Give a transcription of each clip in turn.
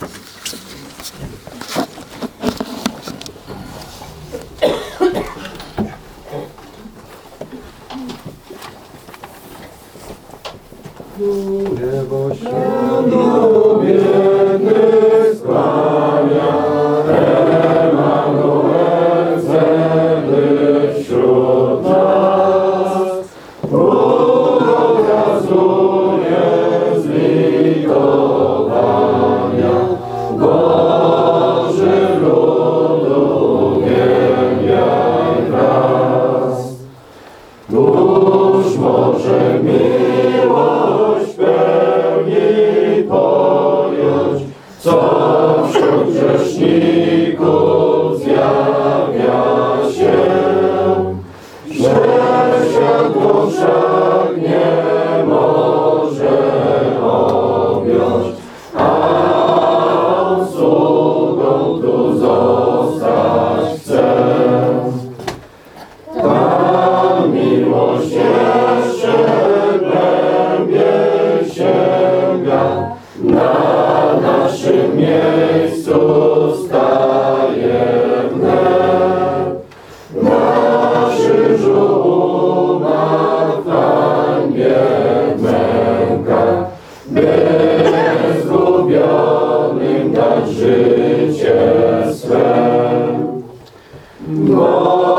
Lubię, bo się lubię. Już może miłość pełni pojąć, co wśród grzeszników zjawia się, że światło wszak nie może objąć, a sługą tu zostać chce. Ta miłość Boga na naszym miejscu staje na krzyżu umarł Pan męka, by zgubionym dać życie swe. Bo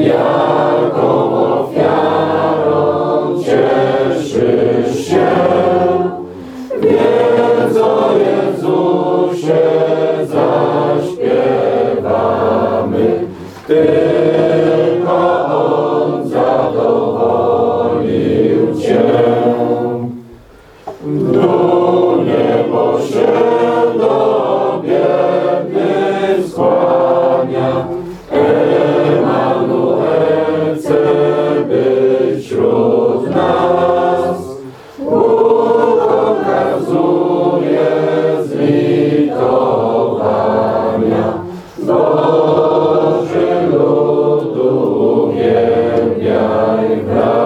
jaką ofiarą cieszysz się. Więc o Jezusie zaśpiewamy, tylko On zadowolił Cię. Love.